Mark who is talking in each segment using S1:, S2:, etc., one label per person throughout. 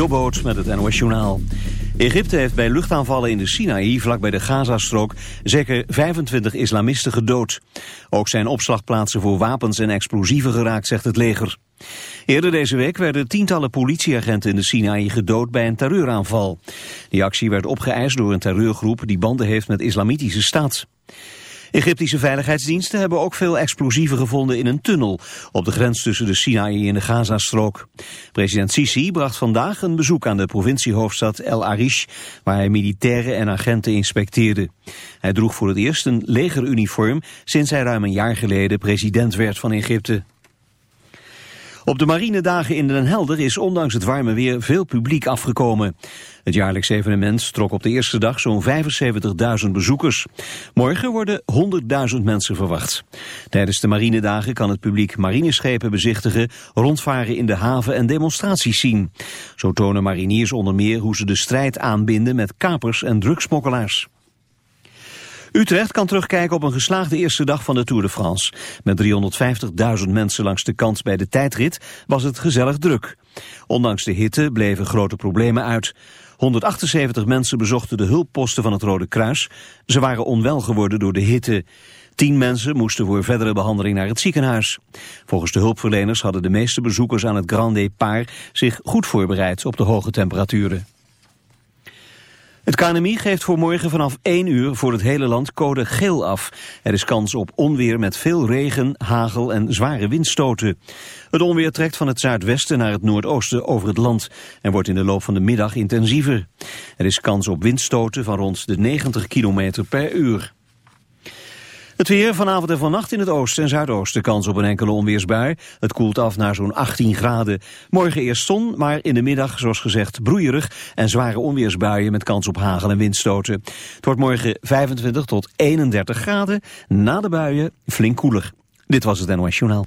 S1: Jobboot met het NOS Journaal. Egypte heeft bij luchtaanvallen in de Sinaï, vlakbij de Gazastrook, zeker 25 islamisten gedood. Ook zijn opslagplaatsen voor wapens en explosieven geraakt, zegt het leger. Eerder deze week werden tientallen politieagenten in de Sinaï gedood bij een terreuraanval. Die actie werd opgeëist door een terreurgroep die banden heeft met islamitische staat. Egyptische veiligheidsdiensten hebben ook veel explosieven gevonden in een tunnel op de grens tussen de Sinaï en de Gazastrook. President Sisi bracht vandaag een bezoek aan de provinciehoofdstad El Arish, waar hij militairen en agenten inspecteerde. Hij droeg voor het eerst een legeruniform sinds hij ruim een jaar geleden president werd van Egypte. Op de marinedagen in Den Helder is ondanks het warme weer veel publiek afgekomen. Het jaarlijks evenement trok op de eerste dag zo'n 75.000 bezoekers. Morgen worden 100.000 mensen verwacht. Tijdens de marinedagen kan het publiek marineschepen bezichtigen, rondvaren in de haven en demonstraties zien. Zo tonen mariniers onder meer hoe ze de strijd aanbinden met kapers en drugsmokkelaars. Utrecht kan terugkijken op een geslaagde eerste dag van de Tour de France. Met 350.000 mensen langs de kant bij de tijdrit was het gezellig druk. Ondanks de hitte bleven grote problemen uit. 178 mensen bezochten de hulpposten van het Rode Kruis. Ze waren onwel geworden door de hitte. Tien mensen moesten voor verdere behandeling naar het ziekenhuis. Volgens de hulpverleners hadden de meeste bezoekers aan het Grand Départ zich goed voorbereid op de hoge temperaturen. Het KNMI geeft voor morgen vanaf 1 uur voor het hele land code geel af. Er is kans op onweer met veel regen, hagel en zware windstoten. Het onweer trekt van het zuidwesten naar het noordoosten over het land... en wordt in de loop van de middag intensiever. Er is kans op windstoten van rond de 90 km per uur. Het weer vanavond en vannacht in het oosten en zuidoosten kans op een enkele onweersbui. Het koelt af naar zo'n 18 graden. Morgen eerst zon, maar in de middag, zoals gezegd, broeierig en zware onweersbuien met kans op hagel en windstoten. Het wordt morgen 25 tot 31 graden. Na de buien flink koeler. Dit was het NOS Journaal.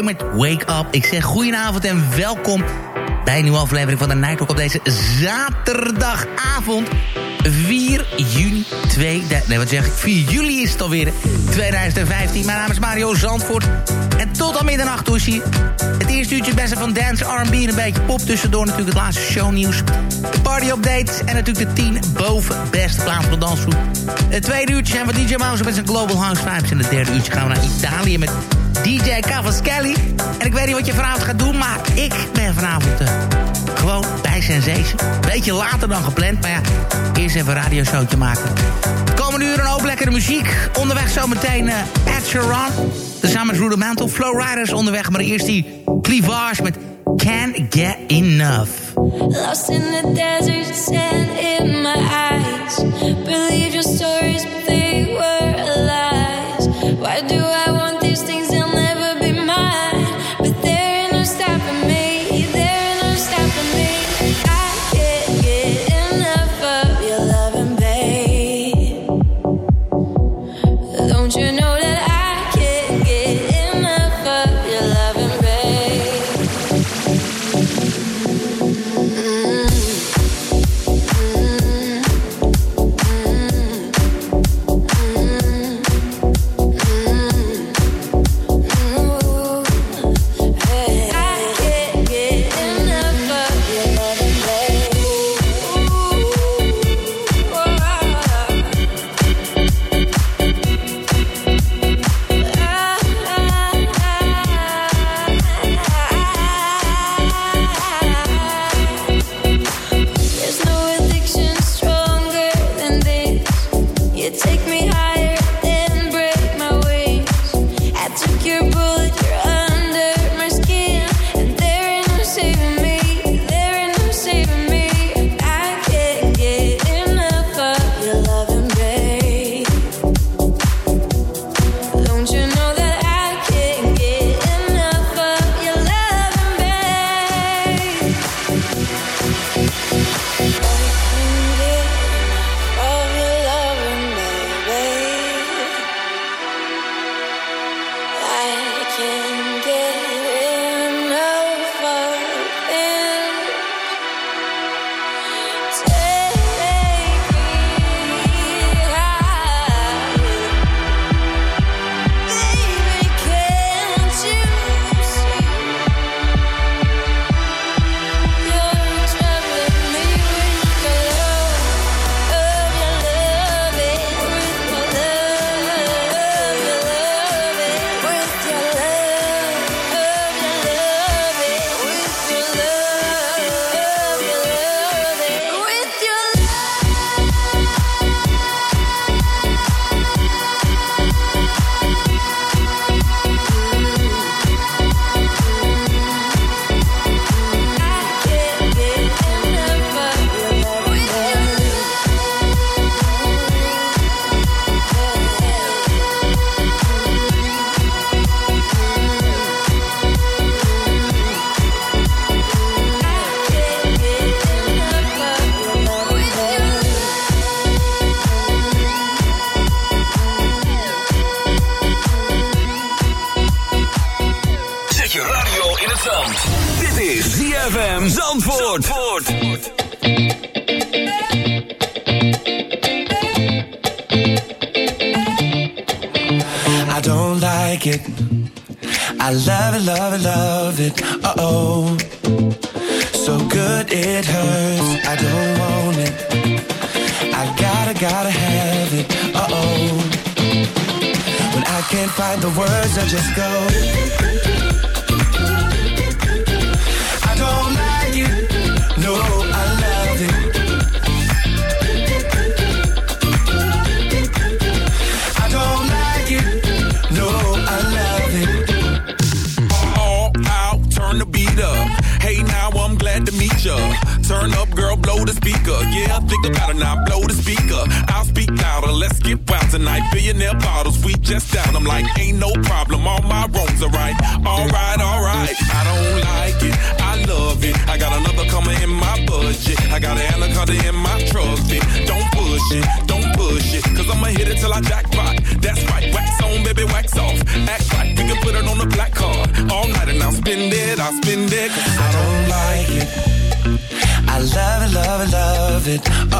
S2: Met Wake Up. Ik zeg goedenavond en welkom bij een nieuwe aflevering van de Nightwalk op deze zaterdagavond. 4 juni 2, nee wat zeg ik, 4 juli is het alweer 2015. Mijn naam is Mario Zandvoort. En tot aan middernacht, Toesie. Het eerste uurtje beste van dance, R&B en een beetje pop. Tussendoor natuurlijk het laatste shownieuws. De party updates en natuurlijk de 10 boven beste plaats van de dansvloer. Het tweede uurtje zijn we DJ Mouse met zijn Global House Vibes. En het derde uurtje gaan we naar Italië met DJ Cavaschelli. En ik weet niet wat je vanavond gaat doen, maar ik ben vanavond... Uh, gewoon bij Sensation. Beetje later dan gepland, maar ja, eerst even een radioshowtje maken. Komende uur een hoop lekkere muziek. Onderweg zometeen uh, Ed Sheeran. Samen met Rudimental. Flow Riders onderweg, maar eerst die Clivage met Can't Get Enough.
S3: Lost in the desert, sand in my eyes. Believe your stories, they were lies. Why do I want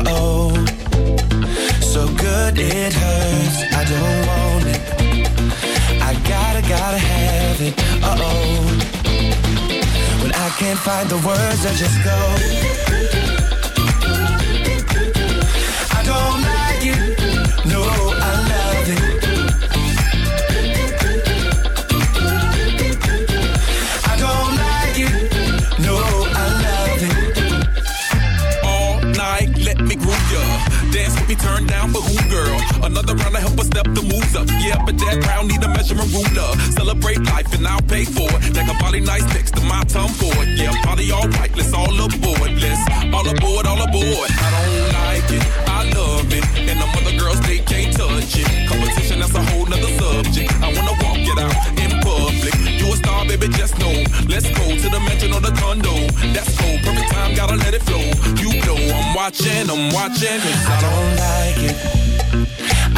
S4: oh. So good it hurts. I don't want it. I gotta, gotta have it. Oh. When I can't find the words, I just go. I don't like it. No,
S5: step the moves up. Yeah, but that round need a measurement ruler. Celebrate life and I'll pay for it. Like a body nice next to my tongue for it. Yeah, party all right, let's all aboard. Let's all aboard, all aboard. I don't like it, I love it. And the other girls, they can't touch it. Competition, that's a whole nother subject. I wanna walk it out in public. You a star, baby, just know. Let's go to the mansion or the condo. That's cool, perfect time, gotta let it flow. You know I'm watching, I'm watching. I
S4: don't like it.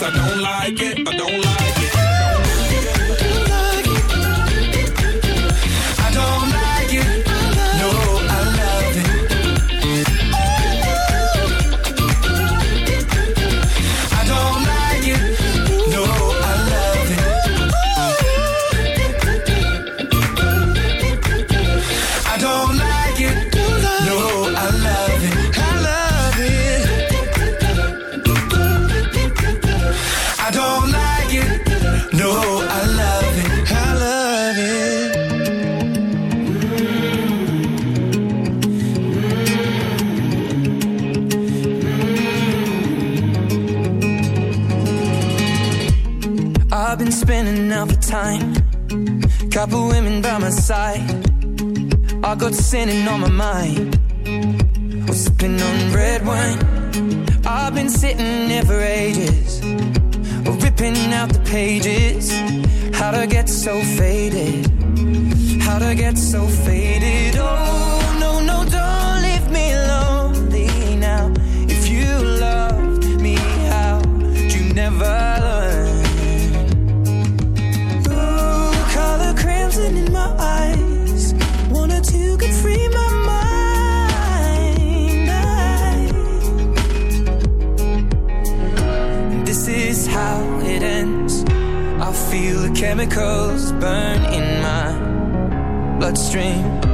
S4: I don't like
S6: Couple women by my side. I got sinning on my mind. I'm sipping on red wine. I've been sitting here for ages. Ripping out the pages. How'd I get so faded? How'd I get so faded? Oh, feel the chemicals burn in my bloodstream.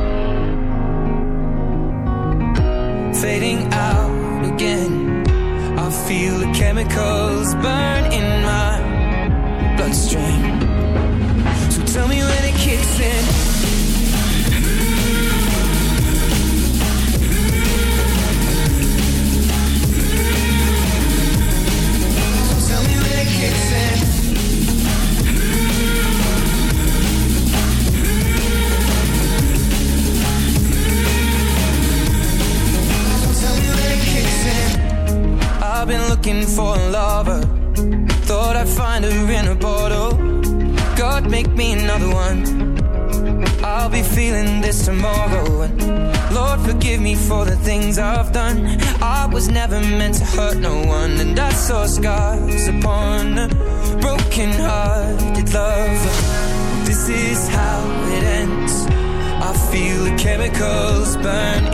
S6: Chemicals burn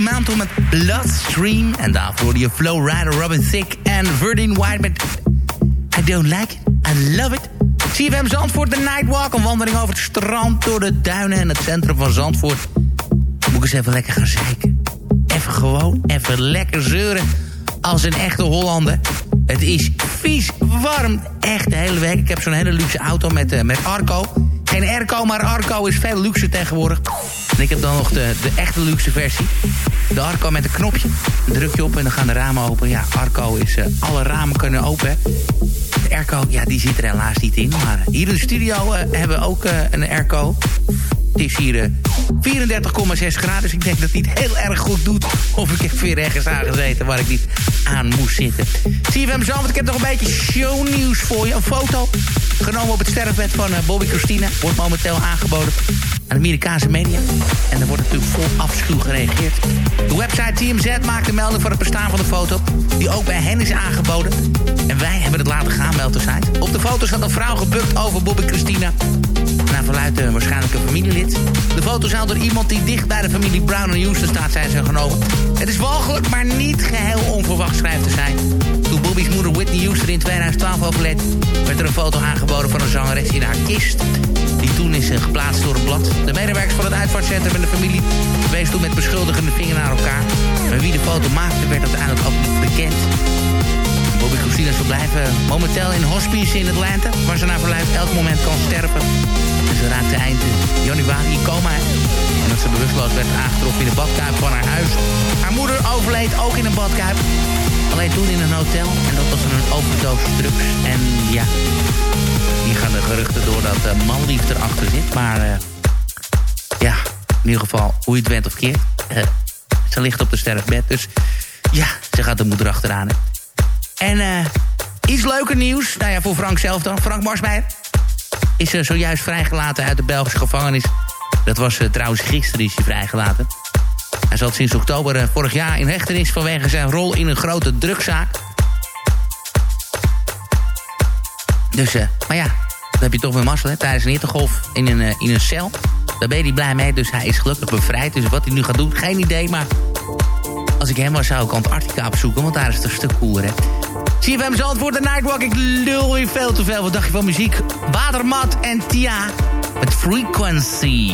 S2: met Rude Mantle met Bloodstream. En daarvoor je Flow Rider, Robin Thicke en Verdine White met I Don't Like It, I Love It. CFM Zandvoort, de Nightwalk, een wandeling over het strand... door de duinen en het centrum van Zandvoort. Moet ik eens even lekker gaan zeiken. Even gewoon, even lekker zeuren als een echte Hollander. Het is vies warm, echt de hele week. Ik heb zo'n hele luxe auto met, eh, met Arco. Geen Airco, maar Arco is veel luxe tegenwoordig. En ik heb dan nog de, de echte luxe versie. De Arco met een knopje. Druk je op en dan gaan de ramen open. Ja, Arco is... eh, alle ramen kunnen open. De airco, ja, die zit er helaas niet in. Maar hier in de studio eh, hebben we ook eh, een airco. Het is hier eh, 34,6 graden. Dus ik denk dat het heel erg goed doet. Of ik heb weer ergens aangezeten waar ik niet aan moest zitten. CFM Zand, want ik heb nog een beetje shownieuws voor je. Een foto genomen op het sterfbed van eh, Bobby Christina. Wordt momenteel aangeboden aan de Amerikaanse media. En er wordt natuurlijk vol afschuw gereageerd. De website TMZ maakt een melding van het bestaan van de foto... die ook bij hen is aangeboden. En wij hebben het laten gaan, meldt de. Op de foto staat een vrouw gebukt over Bobby Christina. Naar verluidt waarschijnlijk een familielid. De foto zou door iemand die dicht bij de familie Brown en Houston staat zijn zijn genomen. Het is walgelijk, maar niet geheel onverwacht schrijft te zijn. Toen Bobby's moeder Whitney Houston in 2012 overleed... werd er een foto aangeboden van een zangeres in haar kist. Die toen is eh, geplaatst door een blad. De medewerkers van het uitvaartcentrum en de familie... wees toen met beschuldigende vinger naar elkaar. Maar wie de foto maakte werd uiteindelijk ook niet bekend. Bobby Christina verblijven momenteel in hospice in Atlanta... waar ze naar verluidt elk moment kan sterven. En ze raakte eind januari in coma. En dat ze bewusteloos werd aangetroffen in de badkuip van haar huis. Haar moeder overleed ook in een badkuip. Alleen toen in een hotel. En dat was een overdosis drugs. En ja, hier gaan de geruchten door dat de manlief erachter zit. Maar eh, ja, in ieder geval, hoe je het went of keert. eh, ze ligt op de sterfbed. Dus ja, ze gaat de moeder achteraan. hè. En eh, iets leuker nieuws. Nou ja, voor Frank zelf dan. Frank Marsmeijer is eh, zojuist vrijgelaten uit de Belgische gevangenis. Dat was eh, trouwens gisteren is hij vrijgelaten. Hij zat sinds oktober vorig jaar in hechtenis vanwege zijn rol in een grote drugzaak. Dus, maar ja, dan heb je toch weer mazzel, hè? Tijdens een hittegolf in een, in een cel. Daar ben je niet blij mee, dus hij is gelukkig bevrijd. Dus wat hij nu gaat doen, geen idee, maar... Als ik hem was, zou ik Antarctica opzoeken, want daar is het een stuk cooler, hè? CFM Zandvoort, de Nightwalk. Ik lul weer veel te veel. Wat dacht je van muziek? Watermat en Tia met Frequency.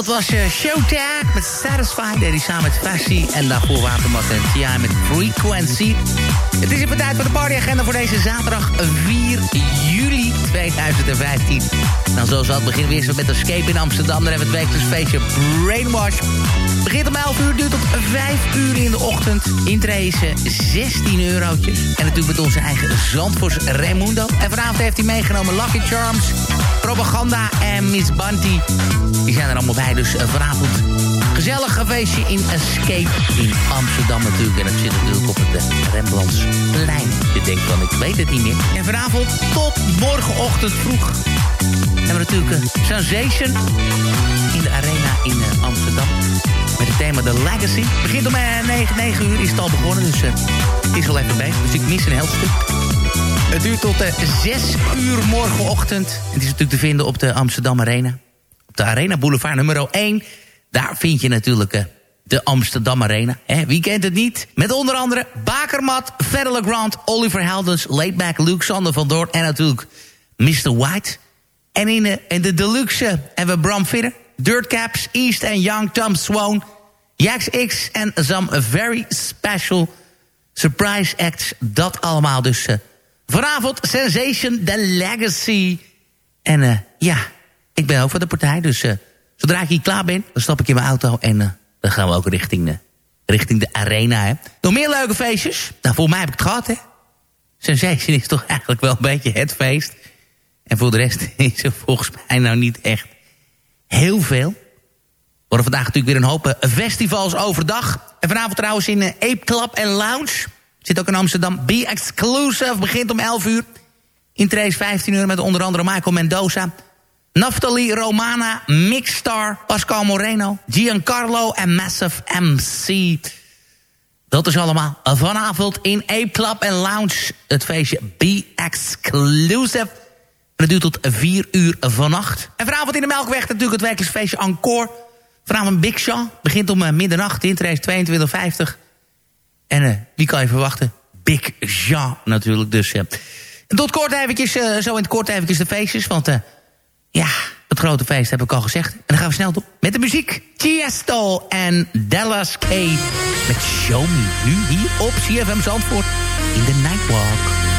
S2: Dat was uh, Showtag met Satisfied. En die samen met Fassi. En daarvoor Watermat en T.I. met Frequency. Het is even tijd voor de partyagenda voor deze zaterdag 4 juli 2015. Nou, zoals we al begin weer eens met Escape in Amsterdam. Dan hebben we het wekelijks feestje Brainwash. Begint om 11 uur, duurt tot 5 uur in de ochtend. Intree 16 eurotjes. En natuurlijk met onze eigen Zandvoors Raimundo. En vanavond heeft hij meegenomen Lucky Charms, Propaganda en Miss Bunty. Die zijn er allemaal bij, dus uh, vanavond gezellig feestje in Escape in Amsterdam natuurlijk. En dat zit natuurlijk op het uh, Rembrandtsplein. Je denkt van, ik weet het niet meer. En vanavond tot morgenochtend vroeg hebben we natuurlijk uh, Sensation in de Arena in Amsterdam. Met het thema The Legacy. Begint om 9, 9 uur, is het al begonnen, dus het is al even bezig. Dus ik mis een heel stuk. Het duurt tot 6 uur morgenochtend. Het is natuurlijk te vinden op de Amsterdam Arena. Op de Arena Boulevard nummer 1. Daar vind je natuurlijk uh, de Amsterdam Arena. Wie kent het niet? Met onder andere Bakermat, Federle Grant, Oliver Heldens, Laidback, Luke Sander van Doorn en natuurlijk Mr. White. En in, uh, in de deluxe hebben we Bram Vidder. Dirtcaps, East and Young, Tom Swan... Jax X en some very special surprise acts. Dat allemaal dus vanavond Sensation The Legacy. En uh, ja, ik ben van de partij. Dus uh, zodra ik hier klaar ben, dan stap ik in mijn auto... en dan gaan we ook richting de, richting de arena. Hè. Nog meer leuke feestjes. Nou, voor mij heb ik het gehad, hè. Sensation is toch eigenlijk wel een beetje het feest. En voor de rest is er volgens mij nou niet echt heel veel. We worden vandaag natuurlijk weer een hoop eh, festivals overdag. En vanavond trouwens in eh, Ape Club en Lounge. Zit ook in Amsterdam. Be Exclusive begint om 11 uur. Intrace 15 uur met onder andere Michael Mendoza... Naftali Romana, Mixstar, Pascal Moreno... Giancarlo en Massive MC. Dat is allemaal vanavond in Ape Club en Lounge. Het feestje Be Exclusive. En dat duurt tot 4 uur vannacht. En vanavond in de Melkweg natuurlijk het werkelijks feestje Encore. Vanavond Big Show. Begint om uh, middernacht. Interrace 22.50. En uh, wie kan je verwachten? Big Jean natuurlijk. Dus tot kort eventjes, uh, zo in het kort eventjes de feestjes. Want uh, ja, het grote feest heb ik al gezegd. En dan gaan we snel door met de muziek. Tiesto en Dallas K. Met Show Me. Nu hier op CFM Zandvoort in de Nightwalk.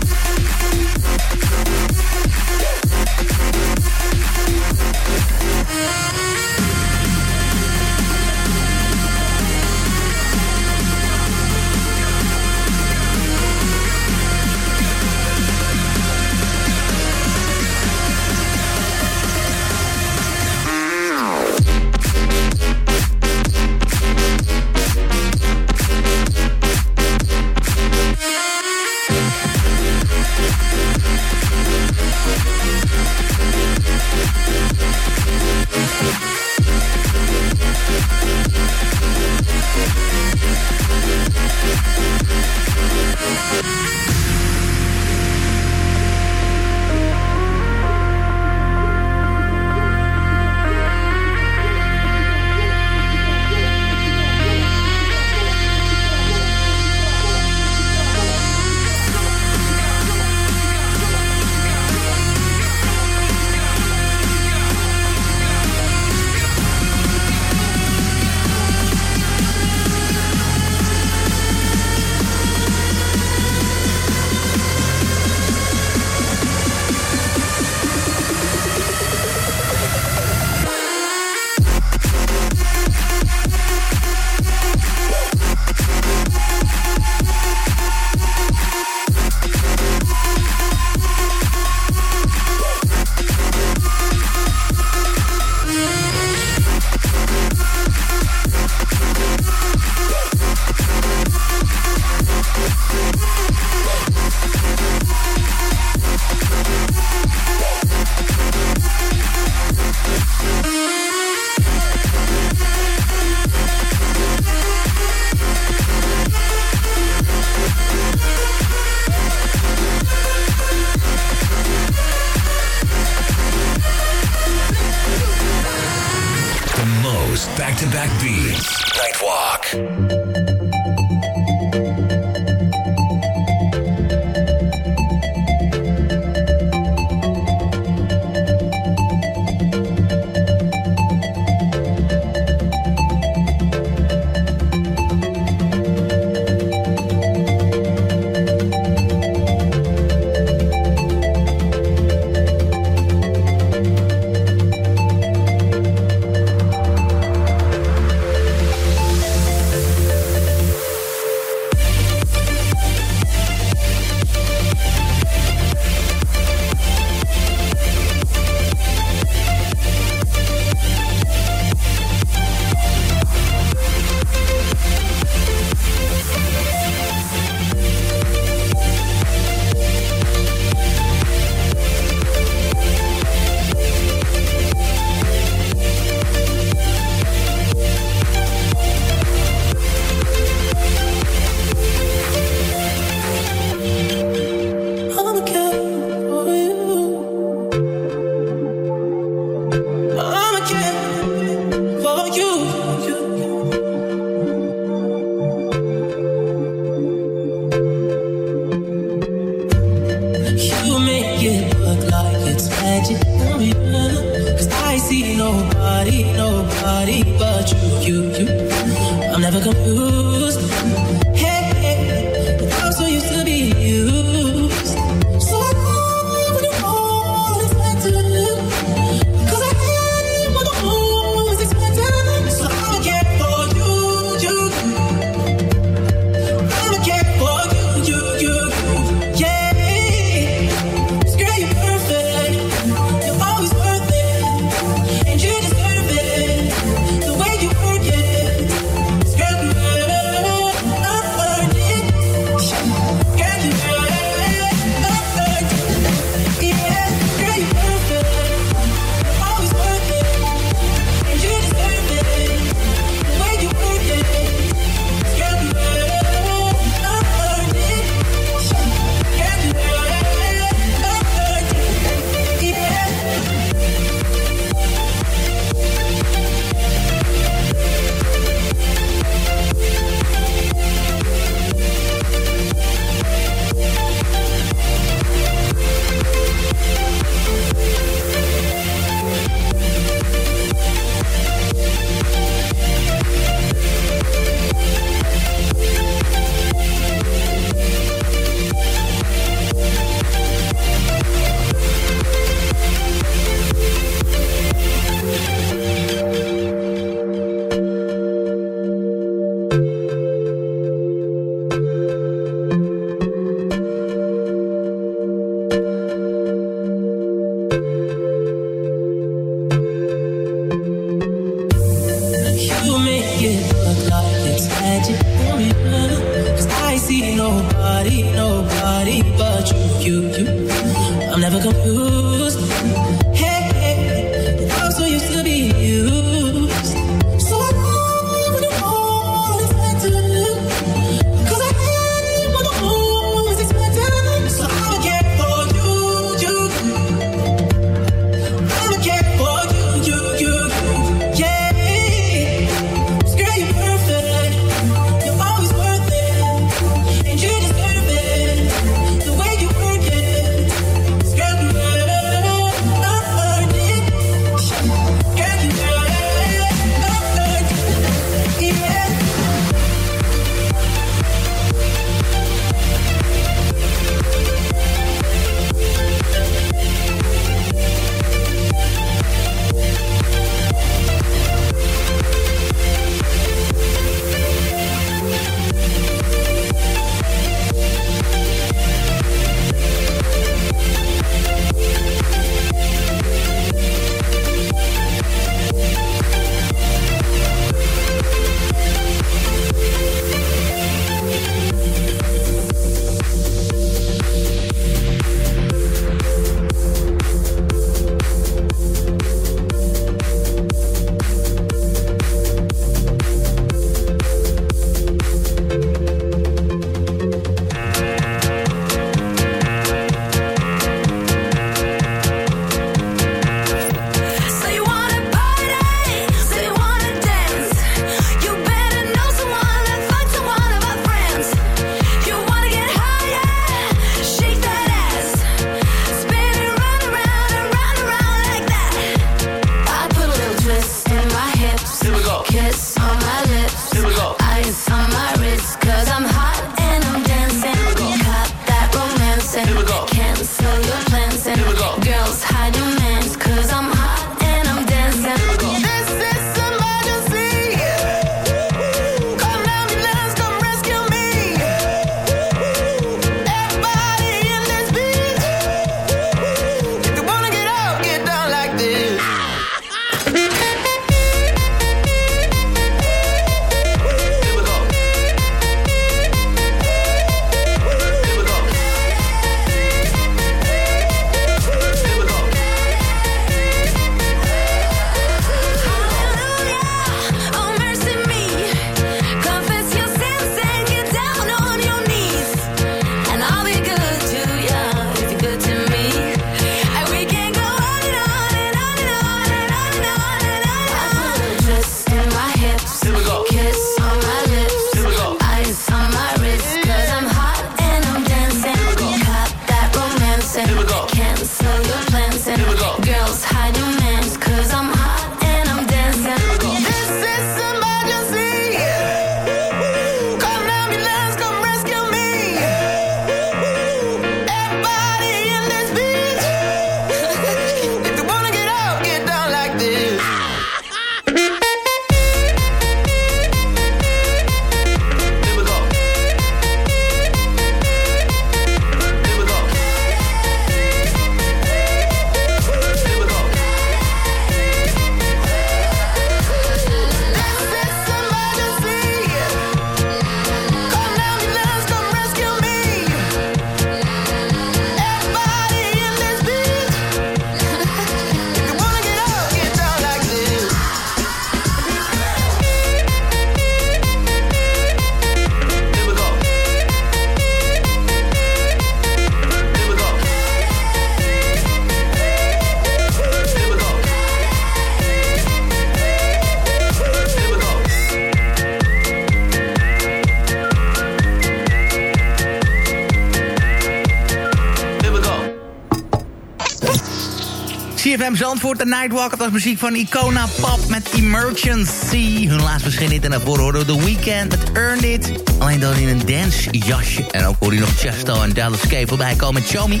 S2: Zandvoort, de Nightwalk. Was muziek van Icona Pop met Emergency. Hun laatste verscheen in en daarvoor hoorde The Weeknd met Earned It. Alleen dan in een dancejasje. En ook hoor je nog Chesto en Dallas K voorbij komen met Show Me.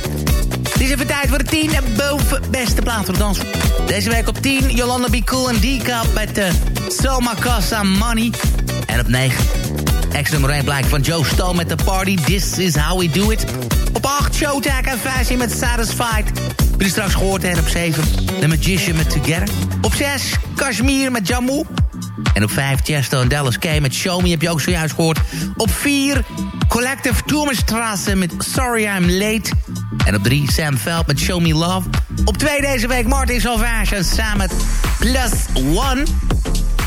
S2: Het is even tijd voor de 10 en boven beste plaats voor de dans. Deze week op 10, Yolanda Be Cool en D-Cup met de Selma Casa Money. En op 9, ex-nummer 1 blijkt van Joe Stone met The Party. This is how we do it. Op 8, Showtag en Fashion met Satisfied. Je straks gehoord, hè? Op 7, The Magician met Together. Op 6, Kashmir met Jammu. En op 5, Chesto en Dallas K met Show Me heb je ook zojuist gehoord. Op 4, Collective Tourmenstrasse met Sorry I'm Late. En op 3, Sam Veld met Show Me Love. Op 2 deze week, Martin Salvage en samen met Plus One.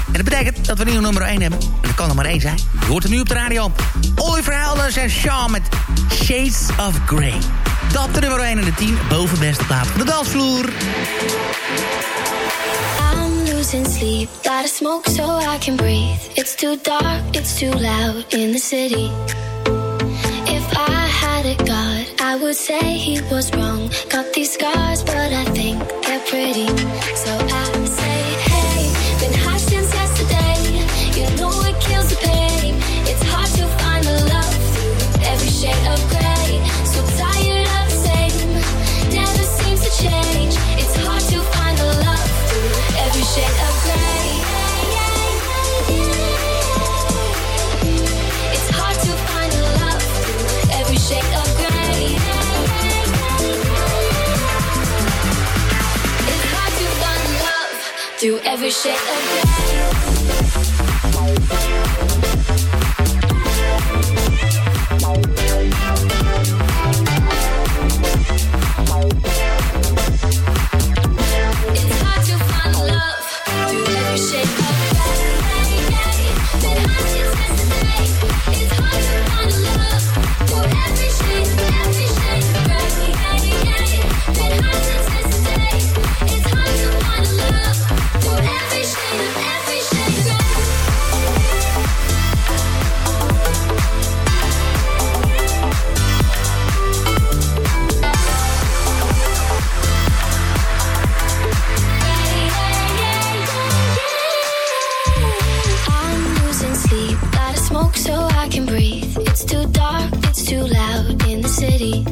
S2: En dat betekent dat we nu nummer 1 hebben. En dat kan er maar één zijn. Je hoort hem nu op de radio. Oliver Helders en Sean met Shades of Grey. Dat de nummer 1 en de 10. Boven beste plaat van de dansvloer.
S7: I'm losing sleep, gotta smoke so I can breathe. It's too dark, it's too loud in the city. If I had a god, I would say he was wrong. Got these scars, but I think they're pretty. shit again. So I can breathe. It's too dark, it's too loud in the city.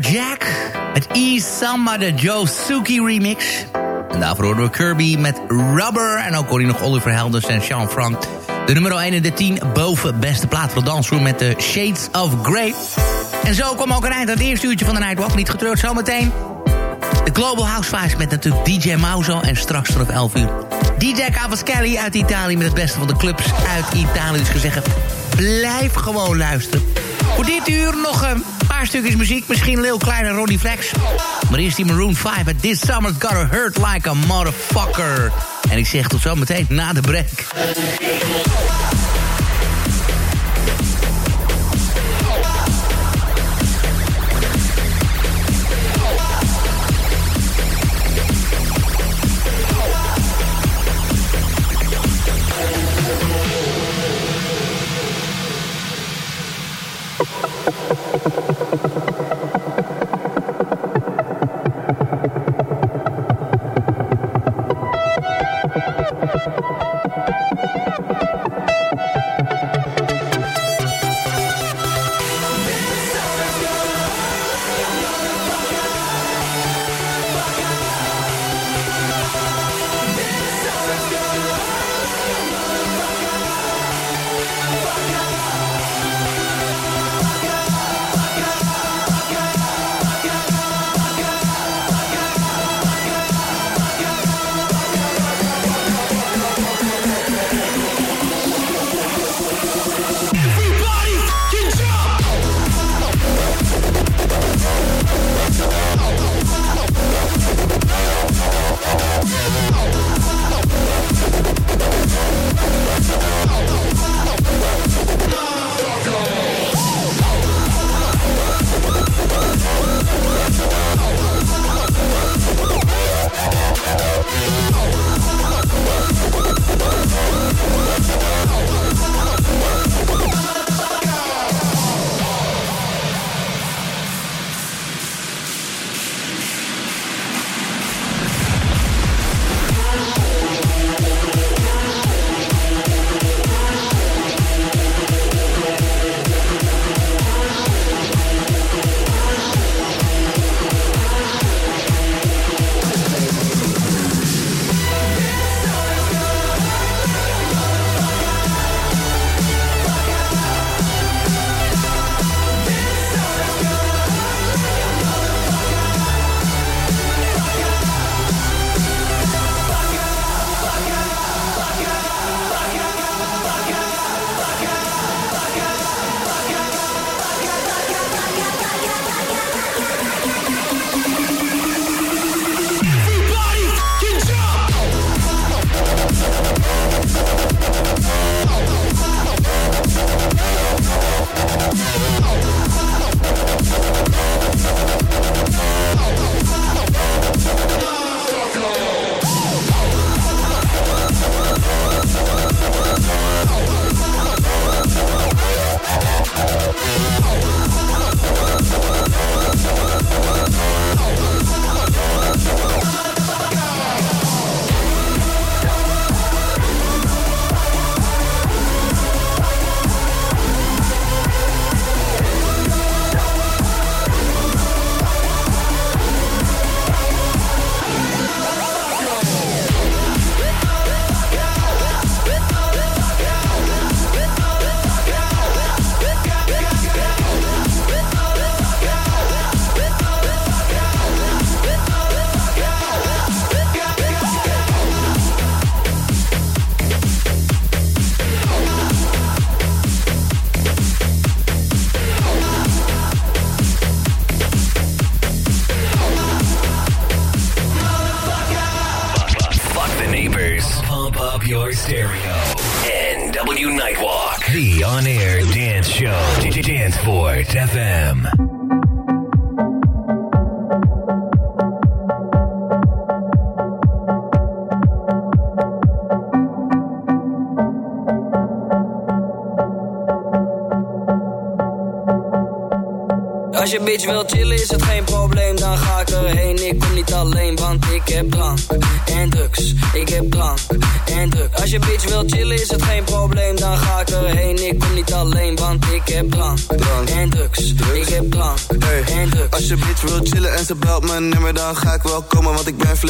S2: Jack met E Samba de Joe Suki remix. En daarvoor hoorden we Kirby met Rubber. En ook hoor je nog Oliver Helders en Sean Frank. De nummer 1 en de 10 boven beste plaat voor dansroom met de Shades of Grey. En zo kwam ook een eind aan het eerste uurtje van de Nightwalk. Niet getreurd, zometeen de Global House met natuurlijk DJ Mauzo. En straks vanaf 11 uur DJ Cavaschelli uit Italië... met het beste van de clubs uit Italië. Dus zeggen, blijf gewoon luisteren. Voor dit uur nog een paar stukjes muziek. Misschien heel kleine Ronnie Flex. Maar eerst die Maroon 5 met This Summer's Gotta Hurt Like a Motherfucker. En ik zeg tot zo meteen na de break.